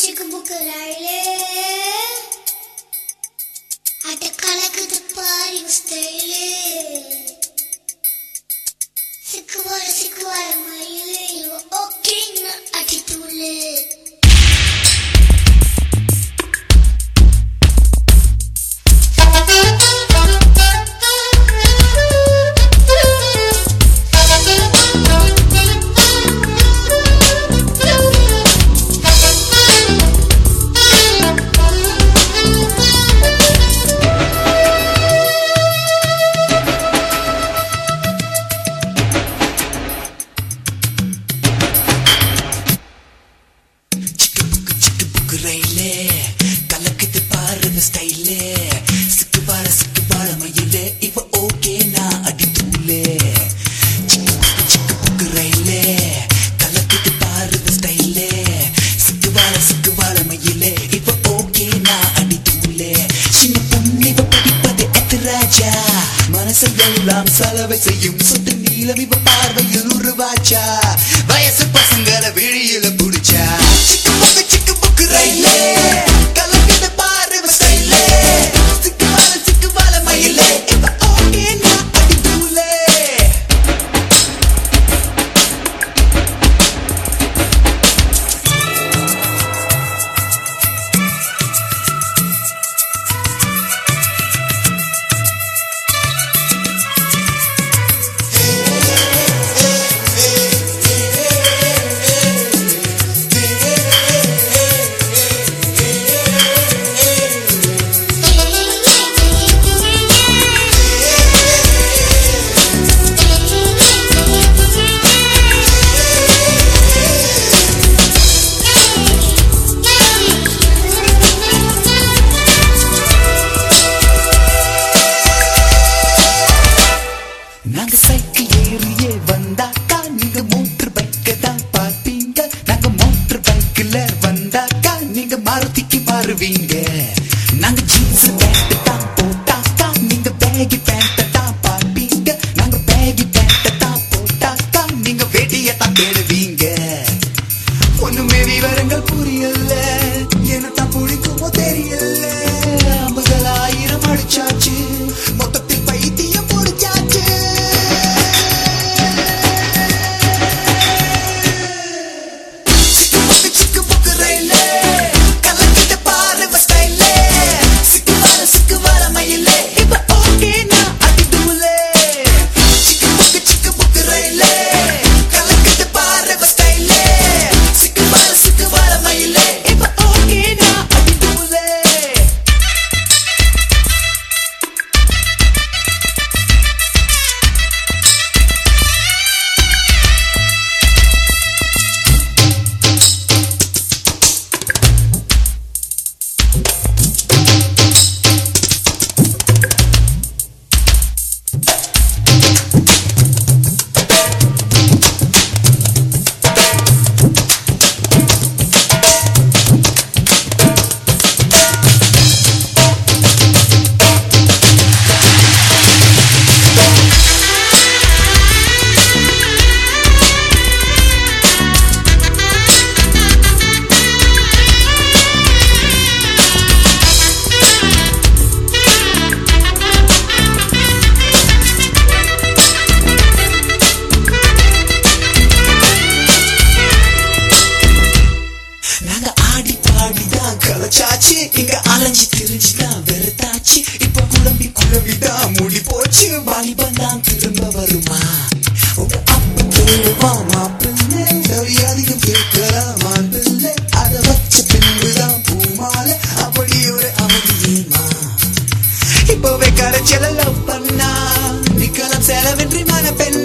Cică bucălarele Atacala cât pari stele Secoară, secoară măile E o ochină atitule பார்வை செய்யும் சொட்டு நீலவிவ பார்வையில் உருவாச்சா? அலைஞ்சு திரிஞ்சுதான் வெறுத்தாச்சு. இப்ப குழம்பி குழம்பிதான் முடி போச்சு. வாலிபன் தான் திரும்ப வருமா? உங்க அப்பா போடுவாமா பிள்ளை. சரி அதிகம் கேட்கலாமா பிள்ளை. அதை வச்ச பின்புதான் பூமால. அப்படி ஒரு அமைதியுமா இப்பவே செலவின்றி மன பெண்